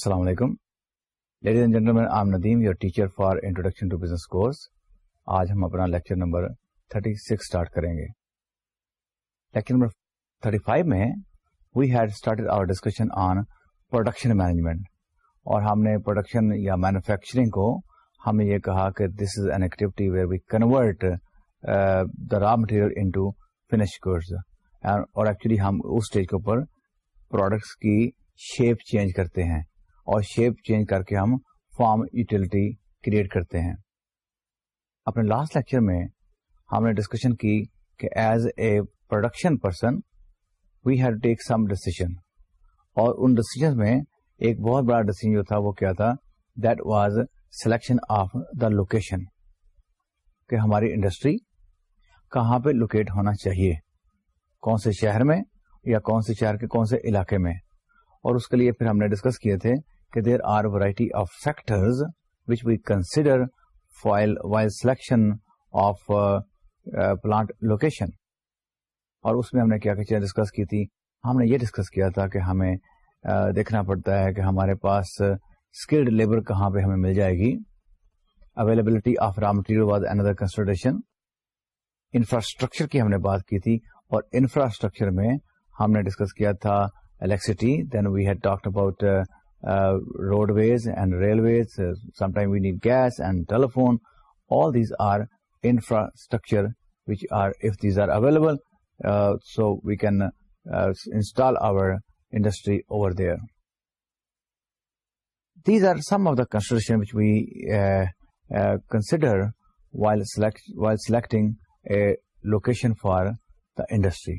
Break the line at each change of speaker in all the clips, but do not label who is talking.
السلام علیکم ladies and gentlemen I'm Nadeem your teacher for introduction to business course آج ہم اپنا لیکچر نمبر 36 سکس کریں گے لیکچر نمبر 35 فائیو میں we had started our discussion on production management اور ہم نے پروڈکشن یا مینوفیکچرنگ کو نے یہ کہا کہ this is an activity where we convert the raw material finish اور ایکچولی ہم اس اسٹیج کے اوپر پروڈکٹس کی شیپ چینج کرتے ہیں اور شیپ چینج کر کے ہم فارم یوٹیلٹی کریٹ کرتے ہیں اپنے لاسٹ لیکچر میں ہم نے ڈسکشن کی کہ as a production person we have take some decision اور ان ڈسیزن میں ایک بہت بڑا ڈسیزن جو تھا وہ کیا تھا that was selection of the location کہ ہماری انڈسٹری کہاں پہ لوکیٹ ہونا چاہیے کون سے شہر میں یا کون سے شہر کے کون سے علاقے میں اور اس کے لیے پھر ہم نے ڈسکس کیے تھے کہ there are variety of factors which we consider while selection of plant location اور اس میں ہم نے کیا کیا چیزیں ڈسکس کی تھی ہم نے یہ ڈسکس کیا تھا کہ ہمیں uh, دیکھنا پڑتا ہے کہ ہمارے پاس اسکلڈ لیبر کہاں پہ ہمیں مل جائے گی availability of raw material was under consideration infrastructure کی ہم نے بات کی تھی اور انفراسٹرکچر میں ہم نے ڈسکس کیا تھا electricity. Then we had talked about uh, uh, roadways and railways. Uh, sometimes we need gas and telephone. All these are infrastructure which are, if these are available, so we can install our industry over there. These are some of the considerations which we consider while selecting a location for the industry.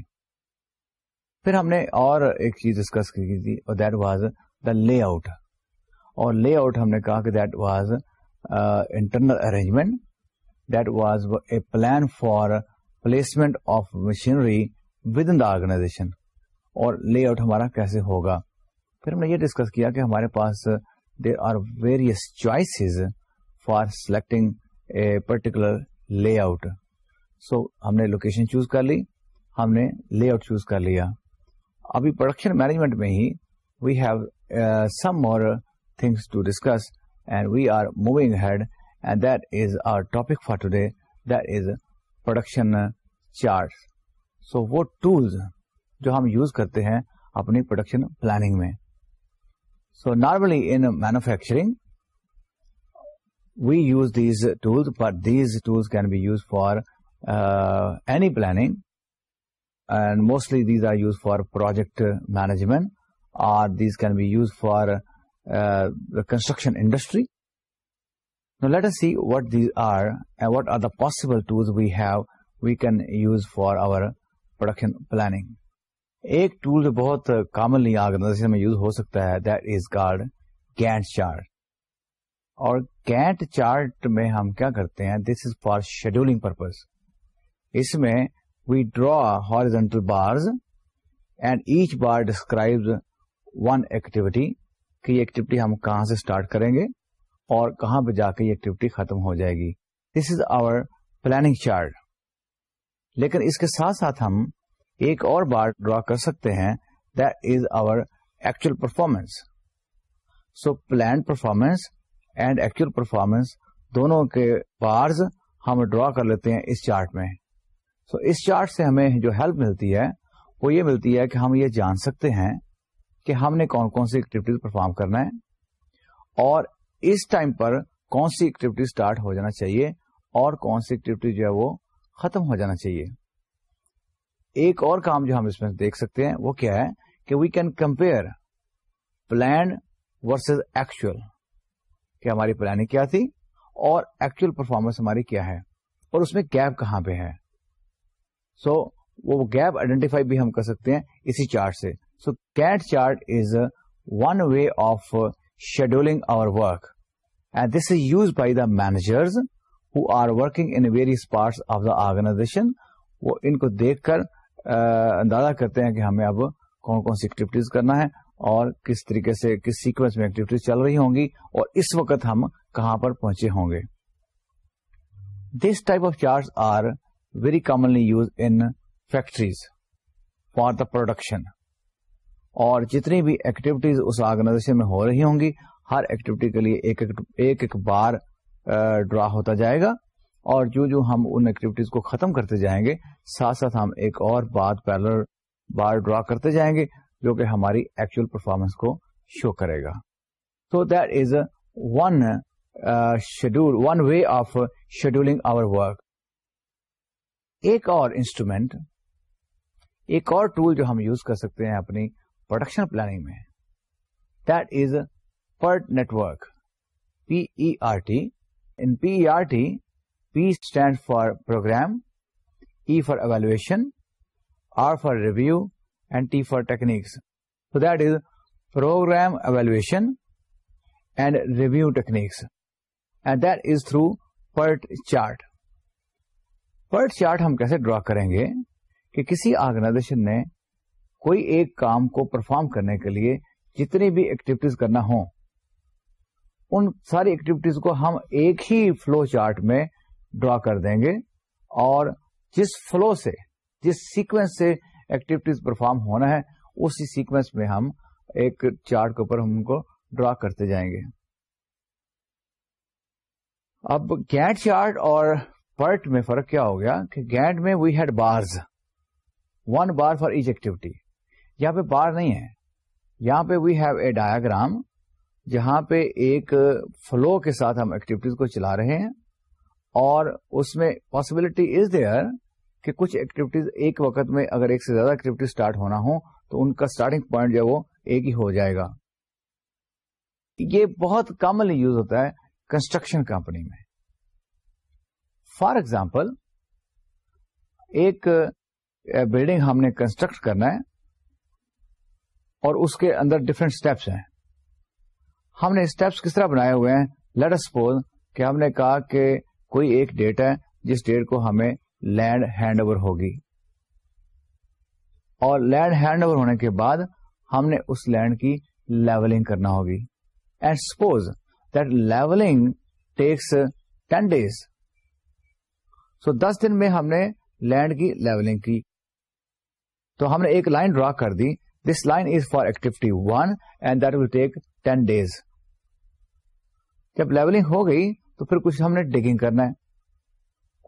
پھر ہم نے اور ایک چیز discuss کی تھی اور that was the layout اور لے آؤٹ ہم نے کہا کہ that was internal arrangement that was a plan for placement of machinery within the organization اور لے آؤٹ ہمارا کیسے ہوگا پھر ہم نے یہ ڈسکس کیا کہ ہمارے پاس there are various choices for selecting a particular layout so ہم نے لوکیشن چوز کر لی ہم نے لے آؤٹ چوز کر لیا ابھی پروڈکشن مینجمنٹ میں ہی we have some more things to discuss and we are moving head and that is our topic for today that is production chart so وہ tools جو ہم یوز کرتے ہیں اپنی پروڈکشن پلاننگ میں so normally in manufacturing we use these tools but these tools can be use for any planning and mostly these are use for project management or these can be use for construction industry see what these are and what are the possible tool we have we can use for our production planning ایک tool بہت commonly آ use ہو سکتا ہے that is called Gantt chart اور Gantt chart میں ہم کیا کرتے ہیں this is for scheduling purpose اس میں we draw horizontal bars and each bar describes one activity کہ یہ ایکٹیویٹی ہم کہاں سے اسٹارٹ کریں گے اور کہاں پہ جا کے یہ ایکٹیویٹی ختم ہو جائے گی this is our planning chart لیکن اس کے ساتھ ساتھ ہم ایک اور بار ڈرا کر سکتے ہیں our actual performance so plan performance and actual performance دونوں کے بارز ہم ڈرا کر لیتے ہیں اس چارٹ میں سو so, اس چارٹ سے ہمیں جو ہیلپ ملتی ہے وہ یہ ملتی ہے کہ ہم یہ جان سکتے ہیں کہ ہم نے کون کون سی ایکٹیویٹیز پرفارم کرنا ہے اور اس ٹائم پر کون سی ایکٹیویٹی اسٹارٹ ہو جانا چاہیے اور کون سی ایکٹیویٹی جو ہے وہ ختم ہو جانا چاہیے ایک اور کام جو ہم اس میں دیکھ سکتے ہیں وہ کیا ہے کہ we can compare plan versus actual کہ ہماری پلاننگ کیا تھی اور ایکچوئل پرفارمنس ہماری کیا ہے اور اس میں گیپ کہاں پہ ہے سو وہ گیپ آئیڈینٹیفائی بھی ہم کر سکتے ہیں اسی چارٹ سے so Gantt chart is one way of scheduling our work and this is used by the managers who are working in various parts of the organisation وہ ان کو دیکھ کر اندازہ کرتے ہیں کہ ہمیں اب کون کون سی ایکٹیویٹیز کرنا ہے اور کس طریقے سے کس سیکوینس میں ایکٹیویٹیز چل رہی ہوں گی اور اس وقت ہم کہاں پر پہنچے ہوں گے this type of chart are very commonly used in factories for the production اور جتنی بھی ایکٹیویٹیز اس آرگنائزیشن میں ہو رہی ہوں گی ہر ایکٹیویٹی کے لیے ایک ایک ایک بار ڈرا ہوتا جائے گا اور جو جو ہم ان ایکٹیویٹیز کو ختم کرتے جائیں گے ساتھ ساتھ ہم ایک اور بات پہلر بار ڈرا کرتے جائیں گے جو کہ ہماری ایکچوئل پرفارمنس کو شو کرے گا so that is one schedule one way of scheduling our work ایک اور انسٹرومینٹ ایک اور ٹول جو ہم یوز کر سکتے ہیں اپنی پروڈکشن پلاننگ میں that is PERT network P R T in P R T P stand for programme E for evaluation R for review and T for techniques that is programme evaluation and review techniques and that is through PERT chart chart ہم کیسے draw کریں گے کہ کسی organization نے کوئی ایک کام کو پرفارم کرنے کے لیے جتنی بھی ایکٹیویٹیز کرنا ہو ان ساری ایکٹیویٹیز کو ہم ایک ہی فلو چارٹ میں ڈرا کر دیں گے اور جس فلو سے جس سیکوینس سے ایکٹیویٹیز پرفارم ہونا ہے اسی سیکوینس میں ہم ایک چارٹ کے اوپر ہم کو ڈرا کرتے جائیں گے اب گیٹ چارٹ اور پرٹ میں فرق کیا ہو گیا کہ گینڈ میں we had bars one bar for each activity یہاں پہ بار نہیں ہے یہاں پہ وی ہیو اے ڈایاگرام جہاں پہ ایک فلو کے ساتھ ہم ایکٹیویٹیز کو چلا رہے ہیں اور اس میں پاسبلٹی از دیئر کہ کچھ ایکٹیویٹیز ایک وقت میں اگر ایک سے زیادہ ایکٹیویٹی اسٹارٹ ہونا ہو تو ان کا اسٹارٹنگ پوائنٹ جو وہ ایک ہی ہو جائے گا یہ بہت کامنلی یوز ہوتا ہے کنسٹرکشن کمپنی میں فار ایگزامپل ایک بلڈنگ ہم نے کنسٹرکٹ کرنا ہے اور اس کے اندر ڈفرینٹ اسٹیپس ہیں ہم نے اسٹیپس کس طرح بنائے ہوئے ہیں لیٹ سپوز کہ ہم نے کہا کہ کوئی ایک ڈیٹ ہے جس ڈیٹ کو ہمیں لینڈ ہینڈ اوور ہوگی اور لینڈ ہینڈ اوور ہونے کے بعد ہم نے اس لینڈ کی لیولنگ کرنا ہوگی and suppose that levelling takes ten days so دس دن میں ہم نے لینڈ کی لیولنگ کی تو ہم نے ایک لائن ڈرا کر دی this line is for activity one and that will take ten days جب لیولنگ ہو گئی تو پھر کچھ ہم نے ڈگنگ کرنا ہے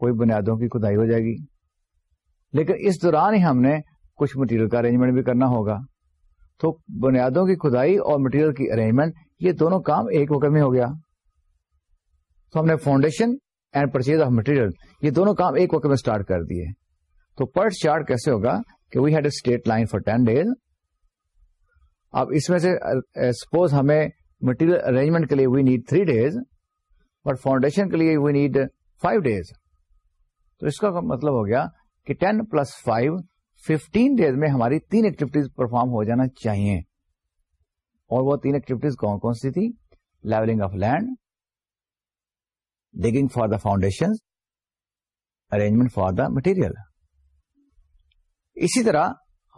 کوئی بنیادوں کی کھدائی ہو جائے گی لیکن اس دوران ہی ہم نے کچھ مٹیریل کا ارینجمنٹ بھی کرنا ہوگا تو بنیادوں کی کدائی اور مٹیریل کی ارینجمنٹ یہ دونوں کام ایک وقت میں ہو گیا تو ہم نے foundation and purchase of material یہ دونوں کام ایک وقت میں اسٹارٹ کر دیے تو پر چارٹ کیسے ہوگا کہ we had a straight line for ten days اب اس میں سے سپوز uh, ہمیں مٹیریل ارینجمنٹ کے لیے وی نیڈ تھری ڈیز اور فاؤنڈیشن کے لیے وی نیڈ فائیو ڈیز تو اس کا مطلب ہو گیا کہ ten plus five fifteen days میں ہماری تین ایکٹیویٹیز پرفارم ہو جانا چاہیے اور وہ تین ایکٹیویٹیز کون کون سی تھی levelling of land digging for the foundation arrangement for the material اسی طرح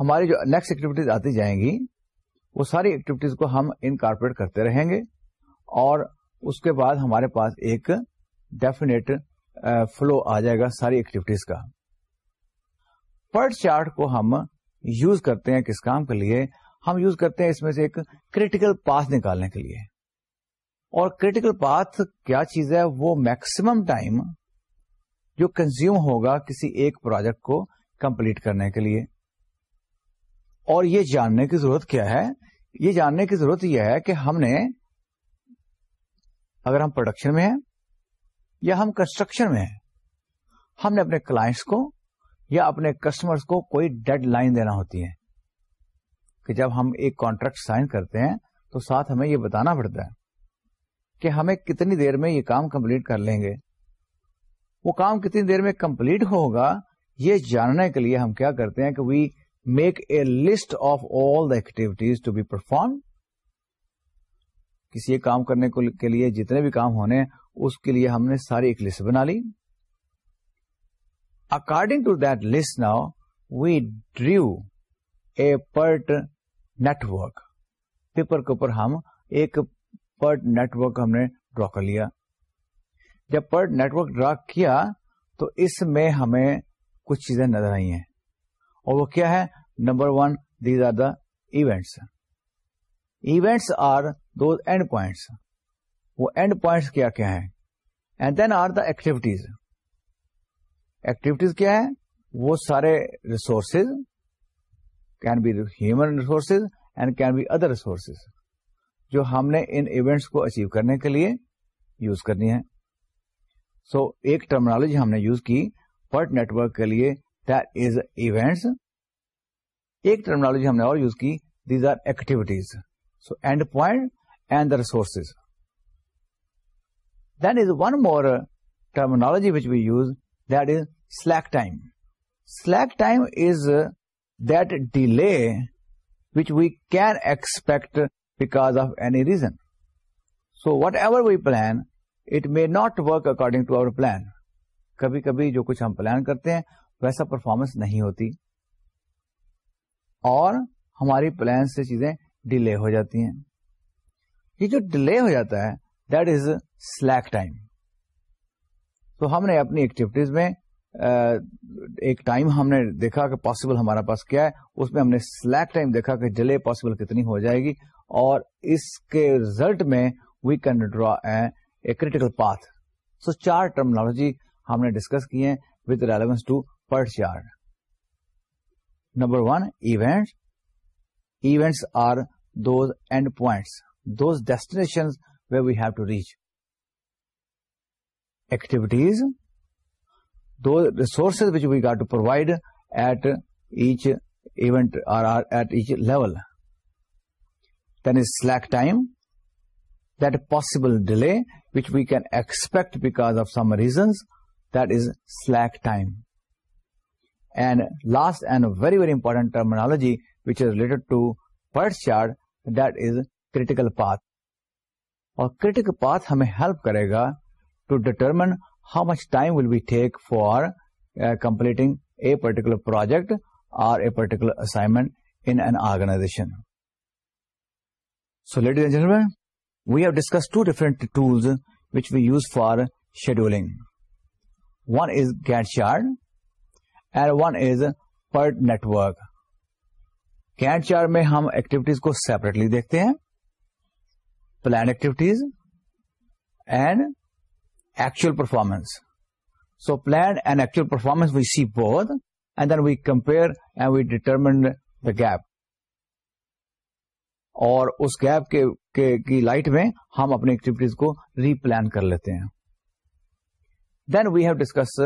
ہماری جو نیکسٹ ایکٹیویٹیز آتی جائیں گی وہ ساری ایکٹیویٹیز کو ہم انکارپوریٹ کرتے رہیں گے اور اس کے بعد ہمارے پاس ایک ڈیفینیٹ فلو آ جائے گا ساری ایکٹیویٹیز کا پر چارٹ کو ہم یوز کرتے ہیں کس کام کے لیے ہم یوز کرتے ہیں اس میں سے ایک کریٹیکل پاس نکالنے کے لیے اور کریٹیکل پاتھ کیا چیز ہے وہ میکسیمم ٹائم جو کنزیوم ہوگا کسی ایک پروجیکٹ کو کمپلیٹ کرنے کے لیے اور یہ جاننے کی ضرورت کیا ہے یہ جاننے کی ضرورت یہ ہے کہ ہم نے اگر ہم پروڈکشن میں ہیں یا ہم کنسٹرکشن میں ہیں ہم نے اپنے کلائنٹس کو یا اپنے کسٹمرس کو کوئی ڈیڈ لائن دینا ہوتی ہے کہ جب ہم ایک کانٹریکٹ سائن کرتے ہیں تو ساتھ ہمیں یہ بتانا پڑتا ہے کہ ہمیں کتنی دیر میں یہ کام کمپلیٹ کر لیں گے وہ کام کتنی دیر میں کمپلیٹ ہوگا یہ جاننے کے لیے ہم کیا کرتے ہیں کہ we make a list of all the activities to be perform کسی کام کرنے کے لیے جتنے بھی کام ہونے اس کے لیے ہم نے ساری ایک لسٹ بنا لی according to that list now we draw a PERT network paper کے اوپر ہم ایک پر نیٹورک ہم نے ڈرا کر لیا جب پر نیٹورک ڈرا کیا تو اس میں ہمیں کچھ چیزیں نظر آئی ہیں اور وہ کیا ہے number one these are the events events are end points وہ اینڈ پوائنٹس کیا کیا ہے then are the activities activities کیا ہے وہ سارے resources can be human resources and can be other resources جو ہم نے ان ایونٹس کو اچیو کرنے کے لیے یوز کرنی ہے سو so, ایک ٹرمنالوجی ہم نے یوز کی پٹ نیٹورک کے لیے دیٹ از ایونٹس ایک ٹرمنالوجی ہم نے اور یوز کی these are activities so end point and the resources then is one more terminology which we use that is slack time slack time is that delay which we can expect because of any reason so whatever plan it may not work according to our plan کبھی کبھی جو کچھ ہم plan کرتے ہیں ویسا performance نہیں ہوتی اور ہماری پلان سے چیزیں ڈیلے ہو جاتی ہیں یہ جو ڈیلے ہو جاتا ہے دیٹ از سلیک ٹائم تو ہم نے اپنی ایکٹیویٹیز میں ایک ٹائم ہم نے دیکھا کہ پاسبل ہمارے پاس کیا ہے اس میں ہم نے سلیک ٹائم دیکھا کہ ڈیلے پاسبل کتنی ہو جائے گی اور اس کے ریزلٹ میں we can draw a critical path so چار ٹرمنالوجی ہم نے ڈسکس کیے وتھ ریلیونس ٹو پر چار number one event events are those end points those way we have to reach activities do which we got to provide at each event are are at each level time disable delay which we can expect because of some reasons that is slack time and last and very very important terminology which is related to PERT's chart this Kharal پاس or critical path ہمیں help کرے گا to determine how much time will be take for or completing a particular project or a particular assignment in in organisation so lady in general we have discuss two different tools which we use for scheduling one is Gantt chart and one is PERT network Gantt chart میں ہم activities کو separately دیکھتے ہیں plan activities and actual performance so plan and actual performance we see بہت and then we compare and we determine the gap اور اس gap کی light میں ہم اپنی ایکٹیویٹیز کو ری پلان کر لیتے ہیں then we have discuss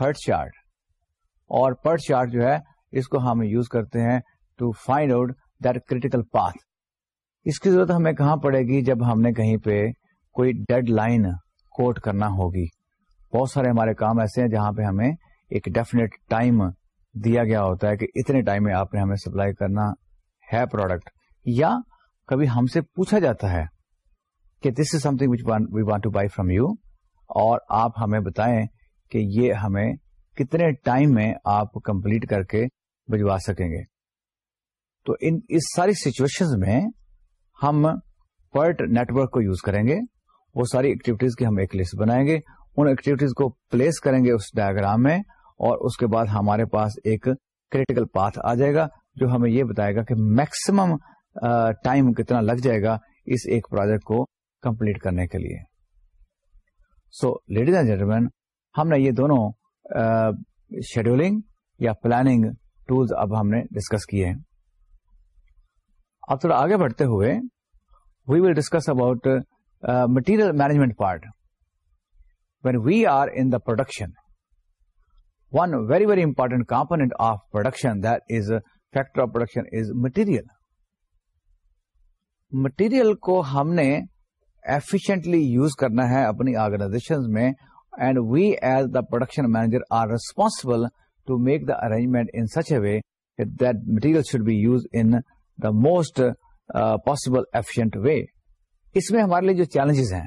PERT chart اور پرٹ چارٹ جو ہے اس کو ہم یوز کرتے ہیں to find out that critical path اس کی ضرورت ہمیں کہاں پڑے گی جب ہم نے کہیں پہ کوئی ڈیڈ لائن کوٹ کرنا ہوگی بہت سارے ہمارے کام ایسے ہیں جہاں پہ ہمیں ایک ڈیفینیٹ ٹائم دیا گیا ہوتا ہے کہ اتنے ٹائم میں آپ نے ہمیں سپلائی کرنا ہے پروڈکٹ یا کبھی ہم سے پوچھا جاتا ہے کہ this is something which we want to buy from you اور آپ ہمیں بتائیں کہ یہ ہمیں کتنے ٹائم میں آپ کمپلیٹ کر کے بھجوا سکیں گے تو ان اس ساری سچویشن میں ہم پرٹ نیٹورک کو یوز کریں گے وہ ساری ایکٹیویٹیز کی ہم ایک لسٹ بنائیں گے ان ایکٹیویٹیز کو پلیس کریں گے اس ڈائگرام میں اور اس کے بعد ہمارے پاس ایک کریٹیکل پاتھ آ جائے گا جو ہمیں یہ بتائے گا کہ میکسیمم ٹائم کتنا لگ جائے گا اس ایک پروجیکٹ کو کمپلیٹ کرنے کے لیے سو لیڈیز اینڈ جینٹلمین ہم نے یہ دونوں شیڈولنگ یا پلاننگ ٹولز اب ہم نے ڈسکس کیے ہیں اب تھوڑا آگے بڑھتے ہوئے we will discuss about material management part when we are in the production one very very important component of production that is factory of production is material material کو ہم نے ایفیشنٹلی یوز کرنا ہے اپنی آرگنائزیشن میں and we as the production manager are responsible to make the arrangement in such a way that material should be used in the most possible efficient way اس میں ہمارے لیے جو چیلنجز ہیں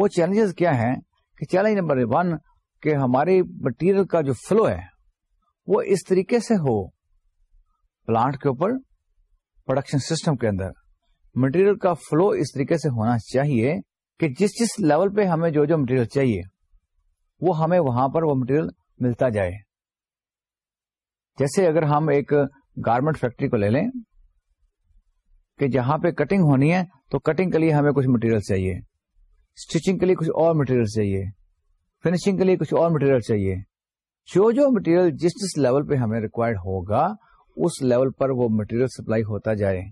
وہ چیلنجز کیا ہیں کہ چیلنج نمبر ون کہ ہماری مٹیریل کا جو فلو ہے وہ اس طریقے سے ہو پلانٹ کے اوپر پروڈکشن سسٹم کے اندر مٹیریل کا فلو اس طریقے سے ہونا چاہیے کہ جس جس لیول پہ ہمیں جو جو مٹیریل چاہیے وہ ہمیں وہاں پر وہ مٹیریل ملتا جائے جیسے اگر ہم ایک گارمنٹ فیکٹری کو لے لیں کہ جہاں پہ کٹنگ ہونی ہے تو کٹنگ کے لیے ہمیں کچھ مٹیریل چاہیے اسٹیچنگ کے لیے کچھ اور مٹیریل چاہیے فنیشنگ کے لیے کچھ اور مٹیریل چاہیے جو جو مٹیریل جس جس لیول پہ ہمیں ریکوائرڈ ہوگا اس لیول پر وہ مٹیریل سپلائی ہوتا جائے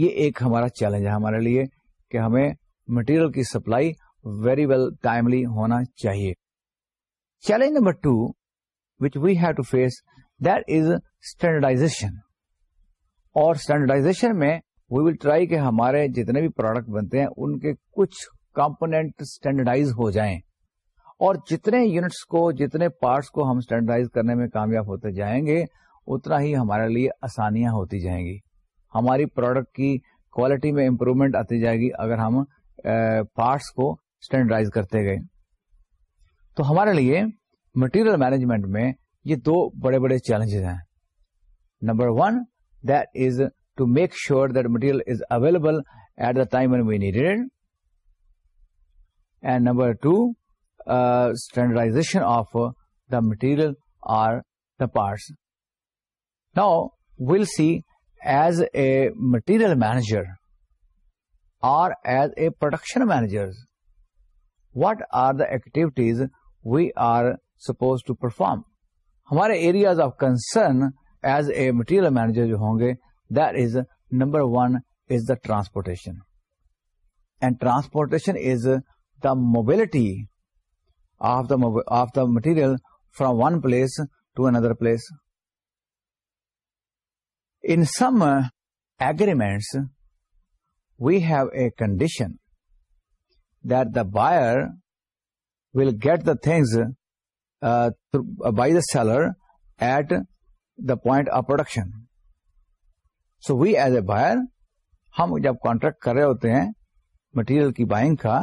یہ ایک ہمارا چیلنج ہے ہمارے لیے کہ ہمیں مٹیریل کی سپلائی ویری ویل ٹائملی ہونا چاہیے challenge number two which we have to face that is standardisation اور اسٹینڈرڈائزیشن میں وی ول ٹرائی کہ ہمارے جتنے بھی پروڈکٹ بنتے ہیں ان کے کچھ کمپونیٹ اسٹینڈرڈائز ہو جائیں اور جتنے یونٹس کو جتنے پارٹس کو ہم اسٹینڈرڈائز کرنے میں کامیاب ہوتے جائیں گے اتنا ہی ہمارے لیے آسانیاں ہوتی جائیں گی ہماری پروڈکٹ کی کوالٹی میں امپروومنٹ آتی جائے گی اگر ہم پارٹس کو اسٹینڈرڈائز کرتے گئے تو ہمارے لیے مٹیریل مینجمنٹ میں یہ دو بڑے بڑے چیلنجز ہیں number one that is to make sure that material is available at the time we needed and number two standardisation of the material or the parts now we'll see as a material manager or as a production manager what are the activities we are suppose to perform ہمارے areas of concern as a material manager جو ہوں گے that is number one is the transportation and transportation is the mobility of the of the material from one place to another place in some uh, agreements we have a condition that the buyer will get the things uh, uh, by the seller at the point of production so we as a buyer ہم جب contract کر رہے ہوتے ہیں material کی buying کا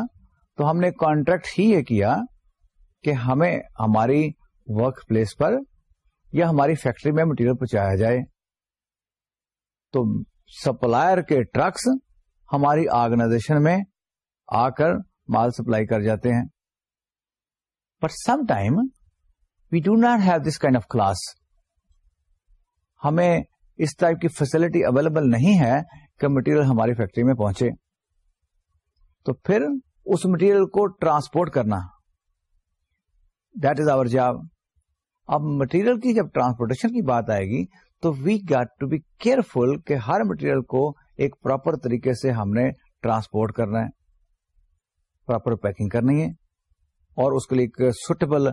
تو ہم نے کانٹریکٹ ہی یہ کیا کہ ہمیں ہماری ورک پلیس پر یا ہماری فیکٹری میں مٹیریل پہنچایا جائے تو سپلائر کے ٹرکس ہماری آرگنائزیشن میں آ کر مال سپلائی کر جاتے ہیں but some time we do not have this kind of class ہمیں اس ٹائپ کی فیسلٹی اویلیبل نہیں ہے کہ مٹیریل ہماری فیکٹری میں پہنچے تو پھر اس مٹیریل کو ٹرانسپورٹ کرنا دیٹ از آور جاب اب مٹیریل کی جب ٹرانسپورٹیشن کی بات آئے گی تو we get to be careful کہ ہر مٹیریل کو ایک پراپر طریقے سے ہم نے ٹرانسپورٹ کرنا ہے پراپر پیکنگ کرنی ہے اور اس کے لیے ایک سوٹیبل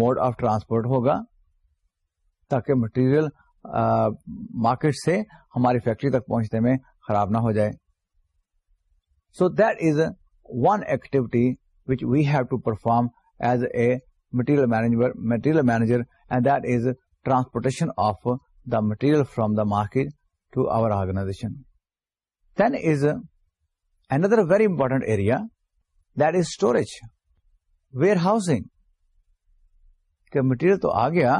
موڈ آف ٹرانسپورٹ ہوگا تاکہ مٹیریل مارکیٹ سے ہماری فیکٹری تک پہنچنے میں خراب نہ ہو جائے so that is one activity which we have to perform as a material manager material manager and that is transportation of the material from the market to our organization. Then is uh, another very important area that is storage, warehousing. کہ material تو آ گیا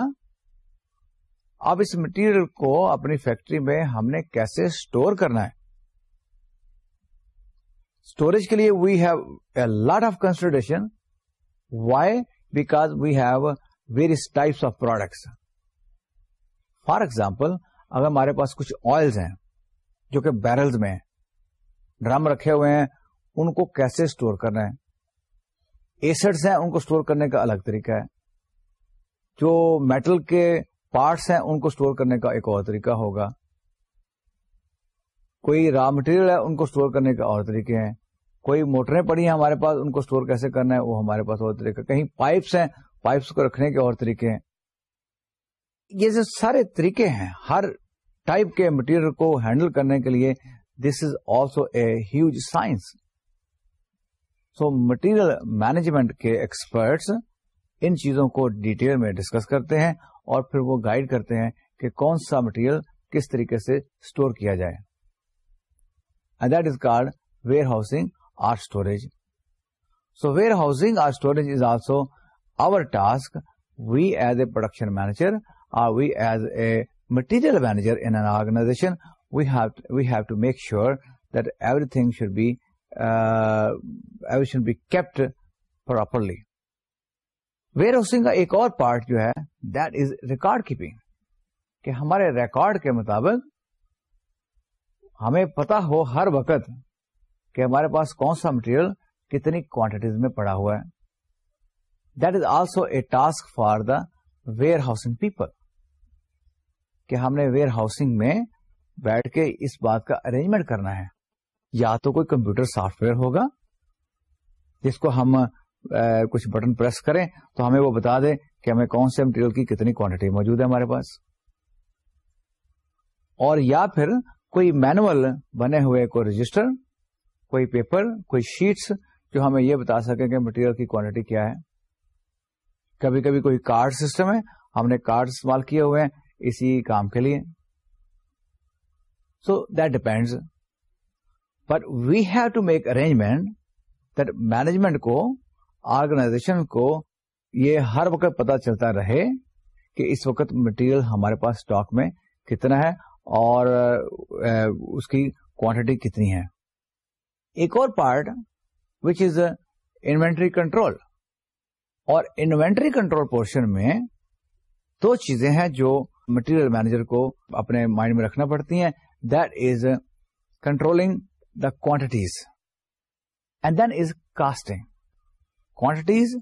اب اس material کو اپنی factory میں ہم نے کیسے اسٹور کرنا ہے اسٹوریج کے لیے we have a lot of consideration why because we have various types of products for example اگر ہمارے پاس کچھ آئلز ہیں جو کہ بیرلز میں ڈرم رکھے ہوئے ہیں ان کو کیسے اسٹور کرنا ہے ایسڈس ہیں ان کو اسٹور کرنے کا الگ طریقہ ہے جو میٹل کے پارٹس ہیں ان کو اسٹور کرنے کا ایک اور طریقہ ہوگا کوئی را مٹیریل ہے ان کو اسٹور کرنے کا اور طریقے ہیں کوئی موٹریں پڑی ہیں ہمارے پاس ان کو اسٹور کیسے کرنا ہے وہ ہمارے پاس اور طریقہ کہیں پائپس ہیں پائپس کو رکھنے کے اور طریقے ہیں یہ جو سارے طریقے ہیں ہر ٹائپ کے مٹیریل کو ہینڈل کرنے کے لیے this is also a huge science so material management کے ایکسپرٹس ان چیزوں کو ڈیٹیل میں ڈسکس کرتے ہیں اور پھر وہ گائیڈ کرتے ہیں کہ کون سا مٹیریل کس طریقے سے اسٹور کیا جائے that is called warehousing or storage so warehousing or storage is also our task we as a production manager we as a material manager in conjunction we have to make sure that everything should be be kept properly warehousing کا ایک اور part جو ہے that is record keeping کہ ہمارے record کے مطابق ہمیں پتا ہو ہر وقت کہ ہمارے پاس کون سا مٹیریل کتنی کوانٹیٹیز میں پڑا ہوا ہے that is also a task for the warehousing people کہ ہم نے ویئر ہاؤسنگ میں بیٹھ کے اس بات کا ارینجمنٹ کرنا ہے یا تو کوئی کمپیوٹر سافٹ ویئر ہوگا جس کو ہم کچھ بٹن پریس کریں تو ہمیں وہ بتا دیں کہ ہمیں کون سے مٹیریل کی کتنی کوانٹٹی موجود ہے ہمارے پاس اور یا پھر کوئی مینوئل بنے ہوئے کوئی رجسٹر کوئی پیپر کوئی شیٹس جو ہمیں یہ بتا سکیں کہ مٹیریل کی کوانٹٹی کیا ہے کبھی کبھی کوئی کارڈ سسٹم ہے ہم نے کارڈ استعمال کیے ہوئے ہیں اسی کام کے لیے so that depends but we have to make arrangement that management کو آرگنائزیشن کو یہ ہر وقت پتا چلتا رہے کہ اس وقت مٹیریل ہمارے پاس اسٹاک میں کتنا ہے اور uh, اس کی کوانٹٹی کتنی ہے ایک اور part which is inventory control اور انوینٹری کنٹرول پورشن میں دو چیزیں ہیں جو مٹیریل مینیجر کو اپنے مائنڈ میں رکھنا پڑتی ہیں that is controlling the quantities and then is costing quantities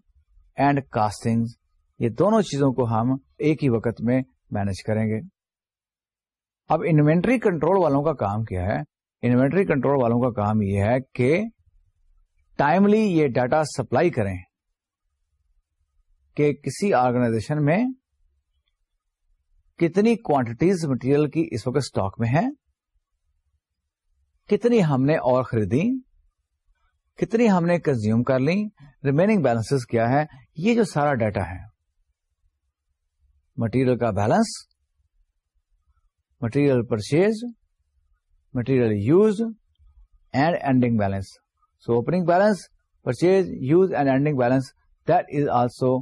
and costing یہ دونوں چیزوں کو ہم ایک ہی وقت میں مینج کریں گے اب انوینٹری کنٹرول والوں کا کام کیا ہے انوینٹری کنٹرول والوں کا کام یہ ہے کہ ٹائملی یہ ڈاٹا سپلائی کریں کہ کسی آرگنائزیشن میں کتنی کوانٹیٹیز مٹیریل کی اس وقت اسٹاک میں ہے کتنی ہم نے اور خریدی کتنی ہم نے کنزیوم کر لی ریمیننگ بیلنس کیا ہے یہ جو سارا ڈیٹا ہے مٹیریل کا balance material purchase material use and ending balance so opening balance purchase use and ending balance that is also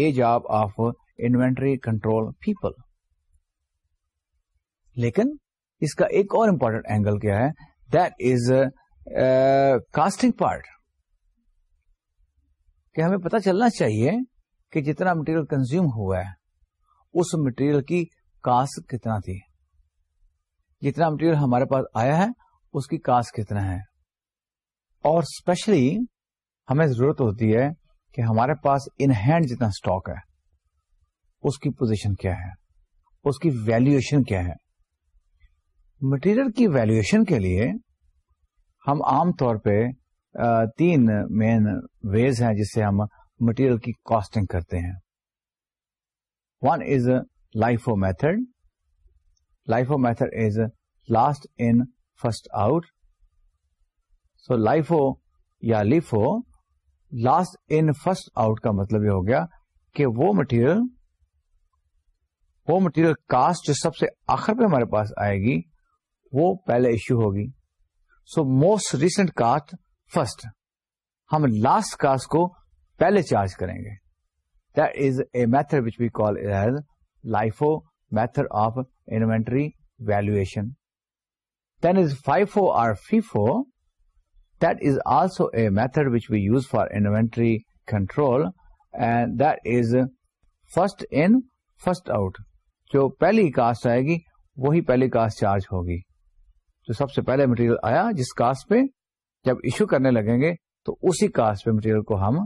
each job of inventory control people لیکن اس کا ایک اور امپورٹنٹ اینگل کیا ہے دیٹ از کاسٹنگ پارٹ کہ ہمیں پتا چلنا چاہیے کہ جتنا مٹیریل کنزیوم ہوا ہے اس مٹیریل کی کاسٹ کتنا تھی جتنا مٹیریل ہمارے پاس آیا ہے اس کی کاسٹ کتنا ہے اور اسپیشلی ہمیں ضرورت ہوتی ہے کہ ہمارے پاس ان ہینڈ جتنا اسٹاک ہے اس کی پوزیشن کیا ہے اس کی ویلویشن کیا ہے مٹیریل کی ویلویشن کے لیے ہم عام طور پہ تین مین ویز ہیں جس سے ہم مٹیریل کی کاسٹنگ کرتے ہیں one is LIFO method LIFO method is last in first out so LIFO یا LIFO last in first out کا مطلب یہ ہو گیا کہ وہ مٹیریل وہ مٹیریل کاسٹ جو سب سے آخر پہ ہمارے پاس آئے گی وہ پہلے ایشو ہوگی so most recent cost first ہم لاسٹ کاسٹ کو پہلے چارج کریں گے a method which we call LIFO method of inventory valuation then is FIFO or that is also a method which we use for inventory control and that is first in first out جو پہلی cost آئے گی وہی پہلی cost charge ہوگی سب سے پہلے material آیا جس کاسٹ پہ جب ایشو کرنے لگیں گے تو اسی کاسٹ پہ مٹیریل کو ہم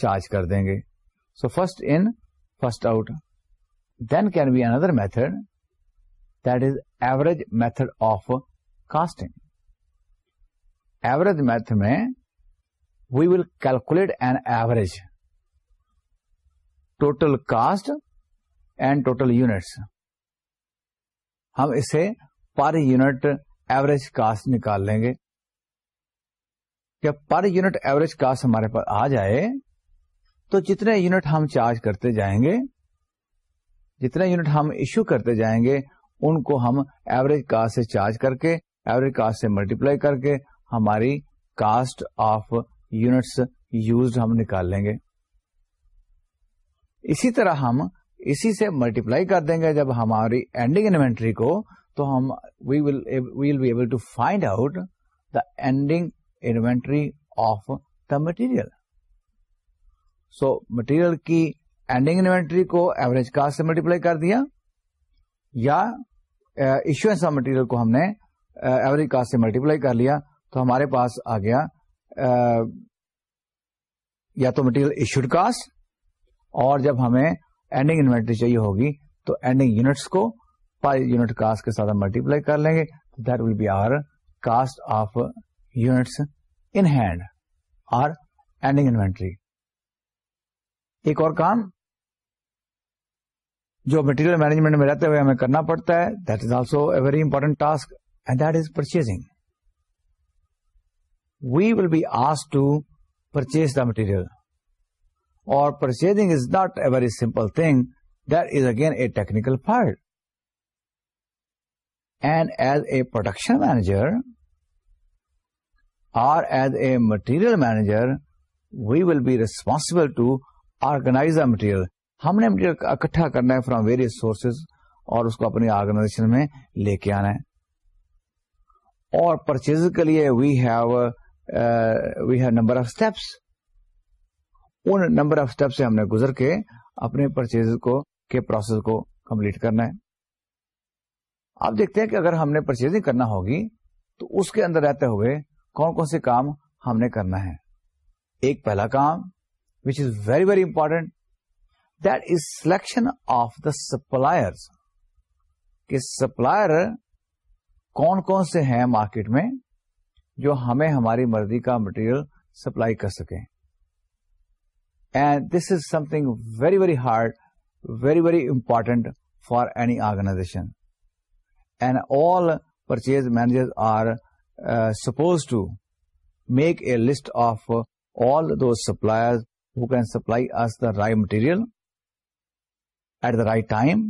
چارج کر دیں گے so first in first out then can be another method that is average method of costing average method میں we will calculate an average total cost and total units ہم اسے per unit average cost نکال لیں گے per unit average cost ہمارے پاس آ جائے تو جتنے یونٹ ہم چارج کرتے جائیں گے جتنے یونٹ ہم ایشو کرتے جائیں گے ان کو ہم ایوریج کاسٹ سے چارج کر کے ایوریج کاسٹ سے ملٹیپلائی کر کے ہماری کاسٹ آف یونٹس یوزڈ ہم نکال لیں گے اسی طرح ہم اسی سے ملٹیپلائی کر دیں گے جب ہماری اینڈنگ انوینٹری کو تو ہم we will we will be able to find out the ending inventory of the material so material کی اینڈنگ انوینٹری کو ایوریج کاسٹ سے ملٹیپلائی کر دیا یا ایشوئنس آف مٹیریل کو ہم نے ایوریج کاسٹ سے ملٹی کر لیا تو ہمارے پاس آ گیا یا تو مٹیریل ایشوڈ کاسٹ اور جب ہمیں اینڈنگ انوینٹری چاہیے ہوگی تو اینڈنگ یونٹس کو پر یونٹ کاسٹ کے ساتھ ہم ملٹی پلائی کر لیں گے that will be our cost of units in hand or ending inventory ایک اور کام جو مٹیریل مینجمنٹ میں رہتے ہوئے ہمیں کرنا پڑتا ہے that is also a very important task and that is purchasing we will be us to purchase the material اور purchasing is not a very simple thing that is again a technical fault and as a production manager or as a material manager we will be responsible to organize the material ہم نے material اکٹھا کرنا ہے from various sources اور اس کو اپنی organization میں لے کے آنا ہے اور پرچیز کے لیے we we have have number of steps in number of steps سے ہم نے گزر کے اپنے پرچیز کو کے پروسیس کو کمپلیٹ کرنا ہے آپ دیکھتے ہیں کہ اگر ہم نے پرچیزنگ کرنا ہوگی تو اس کے اندر رہتے ہوئے کون کون سے کام ہم نے کرنا ہے ایک پہلا کام which is very very important that is selection of the supplier کہ سپلائر کون کون سے ہیں مارکیٹ میں جو ہمیں ہماری مرضی کا مٹیریل سپلائی کر سکیں and this is something very hard very very important for any organization uh, are suppose to make a list of all those supplier who can supply us the right material at the right time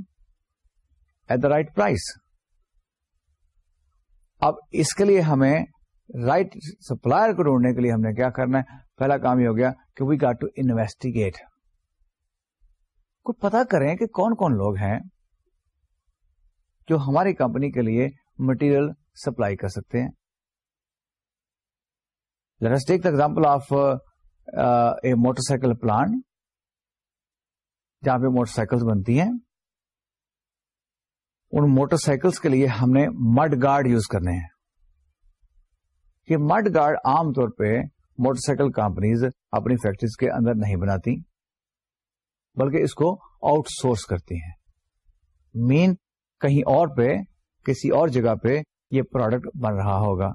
at the right price اب اس کے لیے ہمیں right supplier کو ڈھونڈنے کے لیے ہم نے کیا کرنا ہے پہلا کام یہ ہو گیا کہ وی گاٹ ٹو انویسٹیگیٹ کو پتا کریں کہ کون کون لوگ ہیں جو ہماری کمپنی کے لیے مٹیریل سپلائی کر سکتے ہیں example of a motorcycle plant جہاں پہ موٹر سائیکل بنتی ہیں ان موٹر سائیکلس کے لیے ہم نے مڈ گارڈ یوز کرنے ہیں یہ مڈ گارڈ عام طور پہ موٹر سائیکل کمپنیز اپنی فیکٹریز کے اندر نہیں بناتی بلکہ اس کو آؤٹ سورس کرتی ہیں مین کہیں اور پہ کسی اور جگہ پہ یہ پروڈکٹ بن رہا ہوگا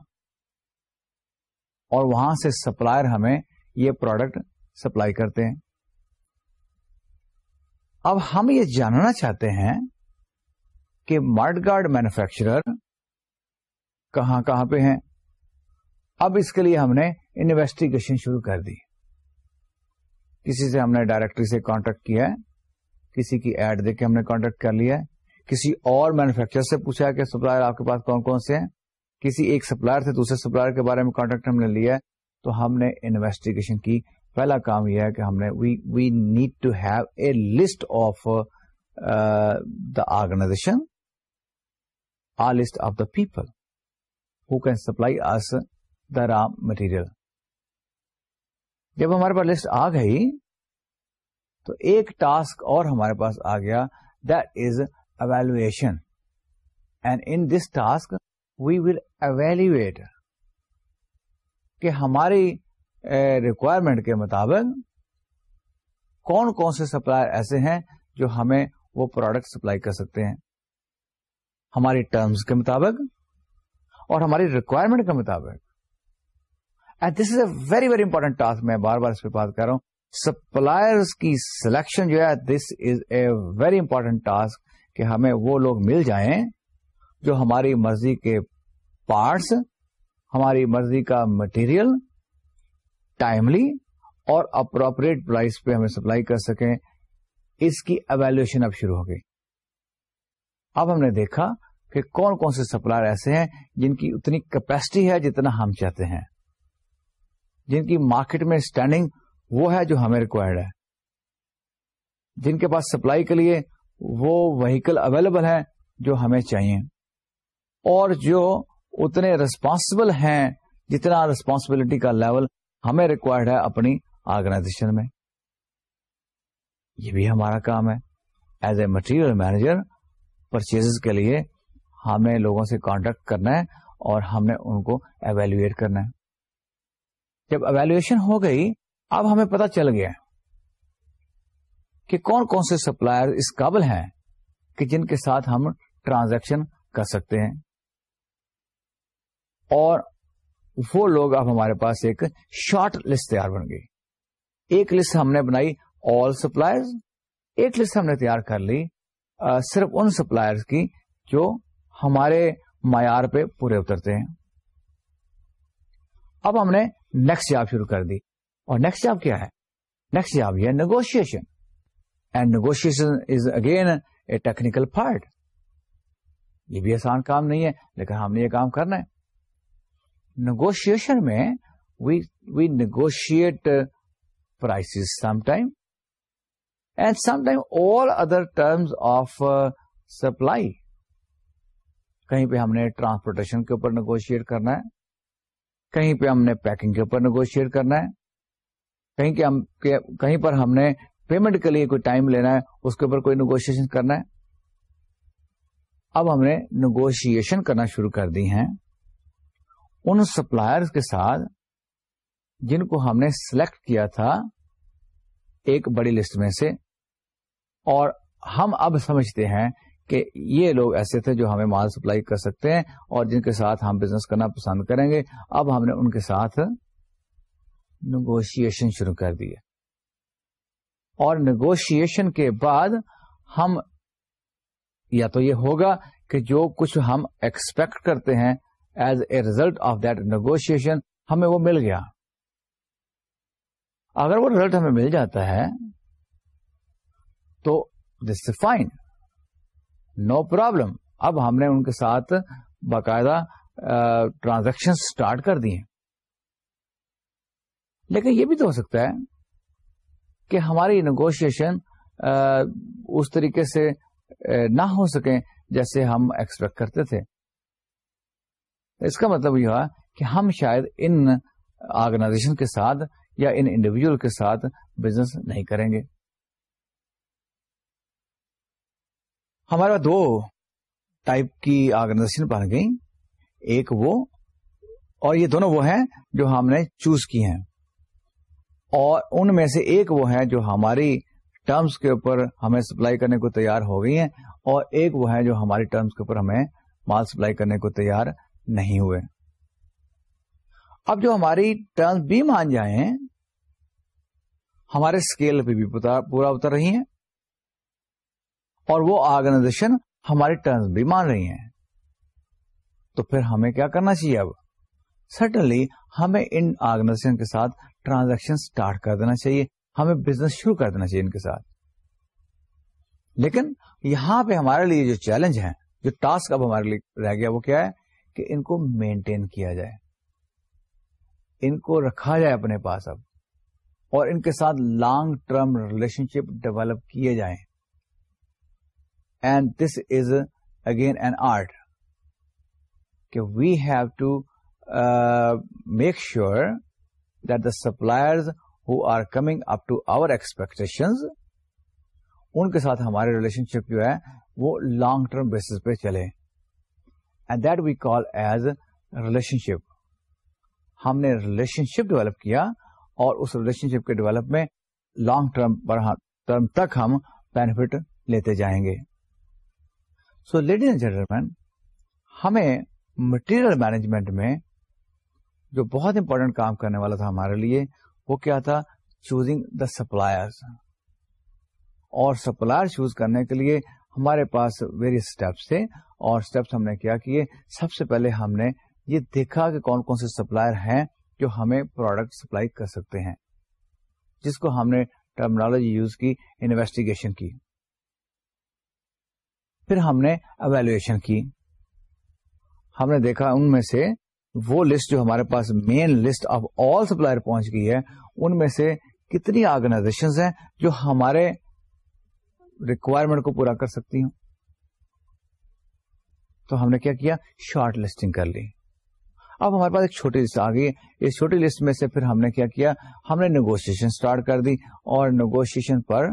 اور وہاں سے سپلائر ہمیں یہ پروڈکٹ سپلائی کرتے ہیں اب ہم یہ جاننا چاہتے ہیں کہ مارٹ گارڈ مینوفیکچرر کہاں کہاں پہ ہیں اب اس کے لیے ہم نے انویسٹیگیشن شروع کر دی کسی سے ہم نے ڈائریکٹری سے کانٹیکٹ کیا ہے کسی کی ایڈ دے کے ہم نے کانٹیکٹ کر لیا ہے کسی اور مینوفیکچر سے پوچھا کہ سپلائر آپ کے پاس کون کون سے ہیں کسی ایک سپلائر سے دوسرے سپلائر کے بارے میں کانٹیکٹ ہم نے لیا تو ہم نے انویسٹیگیشن کی پہلا کام یہ ہے کہ ہم نے we need to have a list of the organization a list of the people who can supply us the raw material جب ہمارے پاس لسٹ آ گئی تو ایک ٹاسک اور ہمارے پاس آ گیا that is this task we will evaluate کہ ہماری ریکوائرمنٹ eh, کے مطابق کون کون سے سپلائر ایسے ہیں جو ہمیں وہ پروڈکٹ سپلائی کر سکتے ہیں ہماری ٹرمز کے مطابق اور ہماری ریکوائرمنٹ کے مطابق and this is a very very important task میں بار بار اس پہ بات کر رہا ہوں سپلائر کی سلیکشن جو ہے this is a very important task کہ ہمیں وہ لوگ مل جائیں جو ہماری مرضی کے پارٹس ہماری مرضی کا مٹیریل ٹائملی اور اپروپریٹ پرائز پہ ہمیں سپلائی کر سکیں اس کی اویلویشن اب شروع ہو گئی اب ہم نے دیکھا کہ کون کون سے سپلائر ایسے ہیں جن کی اتنی کیپیسٹی ہے جتنا ہم چاہتے ہیں جن کی مارکیٹ میں اسٹینڈنگ وہ ہے جو ہمیں ریکوائرڈ ہے جن کے پاس سپلائی کے لیے وہ وہیکل اویلیبل ہے جو ہمیں چاہیے اور جو اتنے ریسپانسبل ہیں جتنا رسپانسبلٹی کا لیول ہمیں ریکوائرڈ ہے اپنی آرگنائزیشن میں یہ بھی ہمارا کام ہے as a material manager purchase کے لیے ہمیں لوگوں سے کانٹیکٹ کرنا ہے اور ہم نے ان کو ایویلویٹ کرنا ہے جب ایویلویشن ہو گئی اب ہمیں پتا چل گیا کہ کون کون سے سپلائر اس قابل ہیں کہ جن کے ساتھ ہم ٹرانزیکشن کر سکتے ہیں اور وہ لوگ اب ہمارے پاس ایک شارٹ لسٹ تیار بن گئی ایک لسٹ ہم نے بنائی آل سپلائر ایک لسٹ ہم نے تیار کر لی صرف ان سپلائر کی جو ہمارے معیار پہ پورے اترتے ہیں اب ہم نے نیکسٹ جاب شروع کر دی اور نیکسٹ جاب کیا ہے نیکسٹ جاب یہ negotiation and negotiation is again a technical part یہ بھی آسان کام نہیں ہے لیکن ہم نے یہ کام کرنا ہے نیگوشیشن میں we negotiate some some time time and all other terms of supply کہیں پہ ہم نے ٹرانسپورٹیشن کے اوپر نیگوشیٹ کرنا ہے کہیں پہ ہم نے پیکنگ کے اوپر نیگوشیٹ کرنا ہے کہیں پر ہم نے پیمنٹ کے لیے کوئی ٹائم لینا ہے اس کے اوپر کوئی نیگوشیشن کرنا ہے اب ہم نے نیگوشیشن کرنا شروع کر دی ہیں ان سپلائر کے ساتھ جن کو ہم نے سلیکٹ کیا تھا ایک بڑی لسٹ میں سے اور ہم اب سمجھتے ہیں کہ یہ لوگ ایسے تھے جو ہمیں مال سپلائی کر سکتے ہیں اور جن کے ساتھ ہم بزنس کرنا پسند کریں گے اب ہم نے ان کے ساتھ نیگوشیشن شروع کر دی ہے اور نیگوشیشن کے بعد ہم یا تو یہ ہوگا کہ جو کچھ ہم ایکسپیکٹ کرتے ہیں as a result of that negotiation ہمیں وہ مل گیا اگر وہ ریزلٹ ہمیں مل جاتا ہے تو دس فائن نو پرابلم اب ہم نے ان کے ساتھ باقاعدہ ٹرانزیکشن اسٹارٹ کر دیے لیکن یہ بھی تو ہو سکتا ہے کہ ہماری نیگوشیشن اس طریقے سے نہ ہو سکیں جیسے ہم ایکسپیکٹ کرتے تھے اس کا مطلب یہ ہوا کہ ہم شاید ان آرگنائزیشن کے ساتھ یا انڈیویجل کے ساتھ بزنس نہیں کریں گے ہمارا دو ٹائپ کی آرگنائزیشن بن گئی ایک وہ اور یہ دونوں وہ ہیں جو ہم نے چوز کی ہیں اور ان میں سے ایک وہ ہیں جو ہماری ٹرمز کے اوپر ہمیں سپلائی کرنے کو تیار ہو گئی ہیں اور ایک وہ ہیں جو ہماری ٹرمز کے اوپر ہمیں مال سپلائی کرنے کو تیار نہیں ہوئے اب جو ہماری ٹرمز بھی مان جائیں ہمارے اسکیل پہ بھی پورا اتر رہی ہیں اور وہ آرگنائزیشن ہماری ٹرمز بھی مان رہی ہیں تو پھر ہمیں کیا کرنا چاہیے اب سٹنلی ہمیں ان آرگنائزیشن کے ساتھ ٹرانزیکشن اسٹارٹ کر دینا چاہیے ہمیں بزنس شروع کر دینا چاہیے ان کے ساتھ لیکن یہاں پہ ہمارے لیے جو چیلنج ہے جو ٹاسک اب ہمارے لیے رہ گیا وہ کیا ہے کہ ان کو مینٹین کیا جائے ان کو رکھا جائے اپنے پاس اب اور ان کے ساتھ long term relationship develop کیے جائیں and this is again an art کہ we have to make sure suppliers are coming up to our expectations ان کے ساتھ ہمارے ریلیشن شپ جو ہے وہ لانگ ٹرم بیس پہ چلے and that we call as relationship ہم نے ریلیشن شپ ڈیولپ کیا اور اس ریلیشن شپ کے ڈیولپ میں لانگ ٹرم ٹرم تک ہم بینیفٹ لیتے جائیں گے سو لیڈیز اینڈ جینٹل ہمیں مٹیریل مینجمنٹ میں جو بہت امپورٹینٹ کام کرنے والا تھا ہمارے لیے وہ کیا تھا چوزنگ دا سپلائر اور سپلائر چوز کرنے کے لیے ہمارے پاس ویریس اسٹیپس تھے اور اسٹیپس ہم نے کیا کیے سب سے پہلے ہم نے یہ دیکھا کہ کون کون سے سپلائر ہیں جو ہمیں پروڈکٹ سپلائی کر سکتے ہیں جس کو ہم نے ٹرمنالوجی یوز کی انویسٹیگیشن کی پھر ہم نے اویلویشن کی ہم نے دیکھا ان میں سے وہ لسٹ جو ہمارے پاس main list of all supplier پہنچ گئی ہے ان میں سے کتنی آرگنائزیشن ہیں جو ہمارے ریکوائرمنٹ کو پورا کر سکتی ہوں تو ہم نے کیا کیا شارٹ لسٹنگ کر لی اب ہمارے پاس ایک چھوٹی لسٹ آ گئی اس چھوٹی لسٹ میں سے پھر ہم نے کیا کیا ہم نے نیگوشیشن اسٹارٹ کر دی اور نیگوشیشن پر